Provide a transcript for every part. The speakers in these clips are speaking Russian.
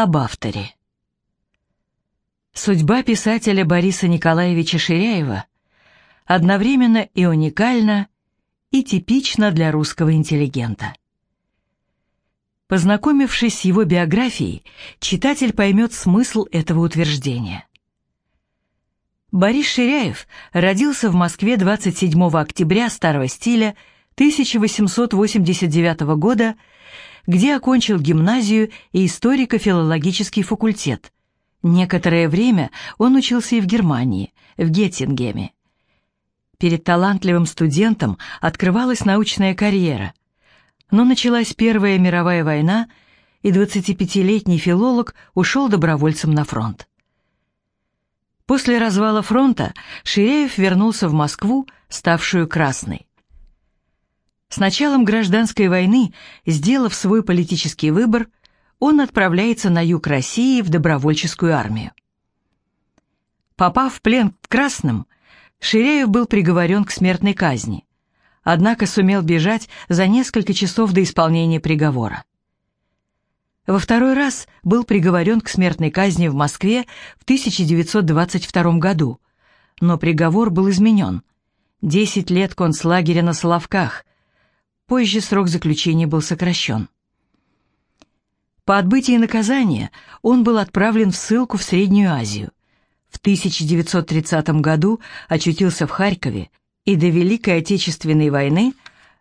Об авторе. Судьба писателя Бориса Николаевича Ширяева одновременно и уникальна, и типична для русского интеллигента. Познакомившись с его биографией, читатель поймет смысл этого утверждения. Борис Ширяев родился в Москве 27 октября старого стиля 1889 года, где окончил гимназию и историко-филологический факультет. Некоторое время он учился и в Германии, в Геттингеме. Перед талантливым студентом открывалась научная карьера. Но началась Первая мировая война, и 25-летний филолог ушел добровольцем на фронт. После развала фронта Ширяев вернулся в Москву, ставшую красной. С началом гражданской войны, сделав свой политический выбор, он отправляется на юг России в добровольческую армию. Попав в плен к красным, Ширяев был приговорен к смертной казни, однако сумел бежать за несколько часов до исполнения приговора. Во второй раз был приговорен к смертной казни в Москве в 1922 году, но приговор был изменен. Десять лет концлагеря на Соловках. Позже срок заключения был сокращен. По отбытии наказания он был отправлен в ссылку в Среднюю Азию. В 1930 году очутился в Харькове и до Великой Отечественной войны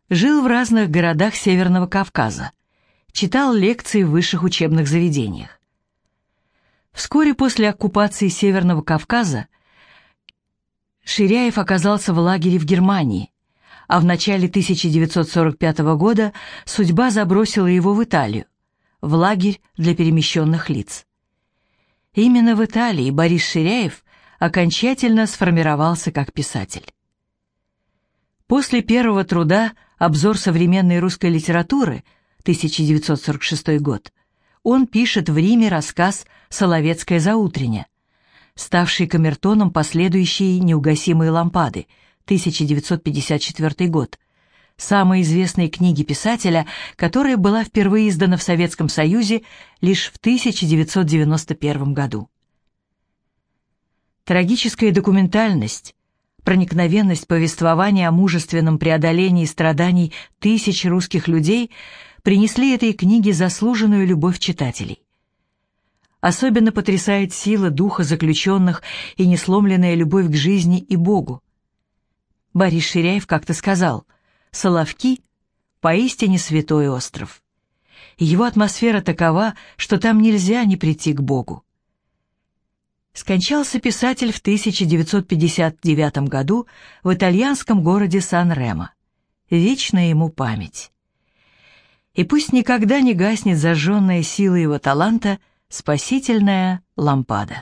жил в разных городах Северного Кавказа, читал лекции в высших учебных заведениях. Вскоре после оккупации Северного Кавказа Ширяев оказался в лагере в Германии, а в начале 1945 года судьба забросила его в Италию, в лагерь для перемещенных лиц. Именно в Италии Борис Ширяев окончательно сформировался как писатель. После первого труда «Обзор современной русской литературы» 1946 год он пишет в Риме рассказ «Соловецкая заутреня», ставший камертоном последующей «Неугасимые лампады» 1954 год, самой известной книги писателя, которая была впервые издана в Советском Союзе лишь в 1991 году. Трагическая документальность, проникновенность повествования о мужественном преодолении страданий тысяч русских людей принесли этой книге заслуженную любовь читателей. Особенно потрясает сила духа заключенных и несломленная любовь к жизни и Богу. Борис Ширяев как-то сказал – Соловки — поистине святой остров. Его атмосфера такова, что там нельзя не прийти к Богу. Скончался писатель в 1959 году в итальянском городе Сан-Ремо. Вечная ему память. И пусть никогда не гаснет зажженная сила его таланта, спасительная лампада.